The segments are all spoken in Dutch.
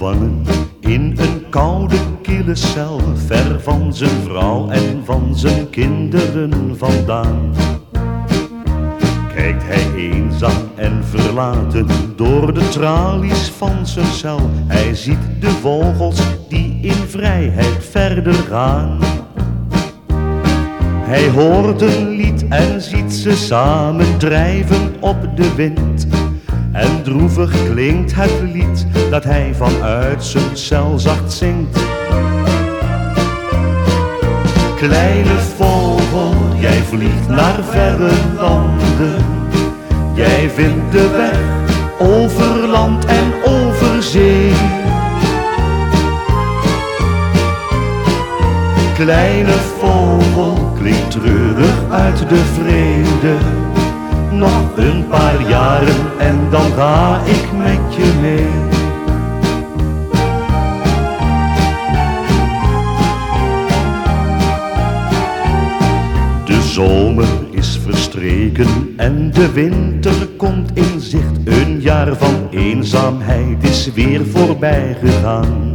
in een koude kille cel, ver van zijn vrouw en van zijn kinderen vandaan. Kijkt hij eenzaam en verlaten door de tralies van zijn cel. Hij ziet de vogels die in vrijheid verder gaan. Hij hoort een lied en ziet ze samen drijven op de wind. En droevig klinkt het lied dat hij vanuit zijn cel zacht zingt. Kleine vogel, jij vliegt naar verre landen. Jij vindt de weg over land en over zee. Kleine vogel, klinkt treurig uit de vrede. Nog een paar jaren en dan ga ik met je mee. De zomer is verstreken en de winter komt in zicht. Een jaar van eenzaamheid is weer voorbij gegaan.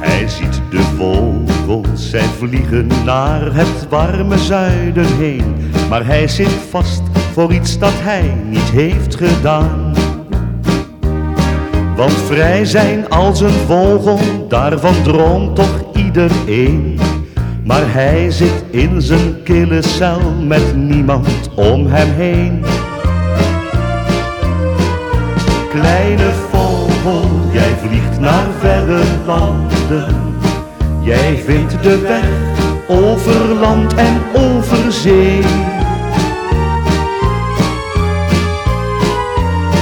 Hij ziet de vogels, zij vliegen naar het warme zuiden heen. Maar hij zit vast voor iets dat hij niet heeft gedaan. Want vrij zijn als een vogel, daarvan droomt toch iedereen. Maar hij zit in zijn kille cel met niemand om hem heen. Kleine vogel, jij vliegt naar verre landen. Jij vindt de weg over land en over zee.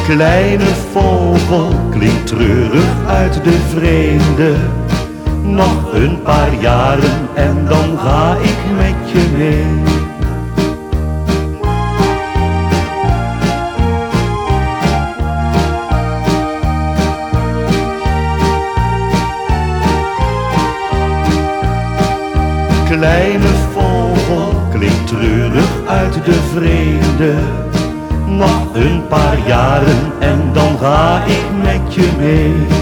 Kleine vogel, klinkt treurig uit de vreemde. Nog een paar jaren en dan ga ik met je mee. Kleine vogel, klinkt treurig uit de vrede. Nog een paar jaren en dan ga ik met je mee.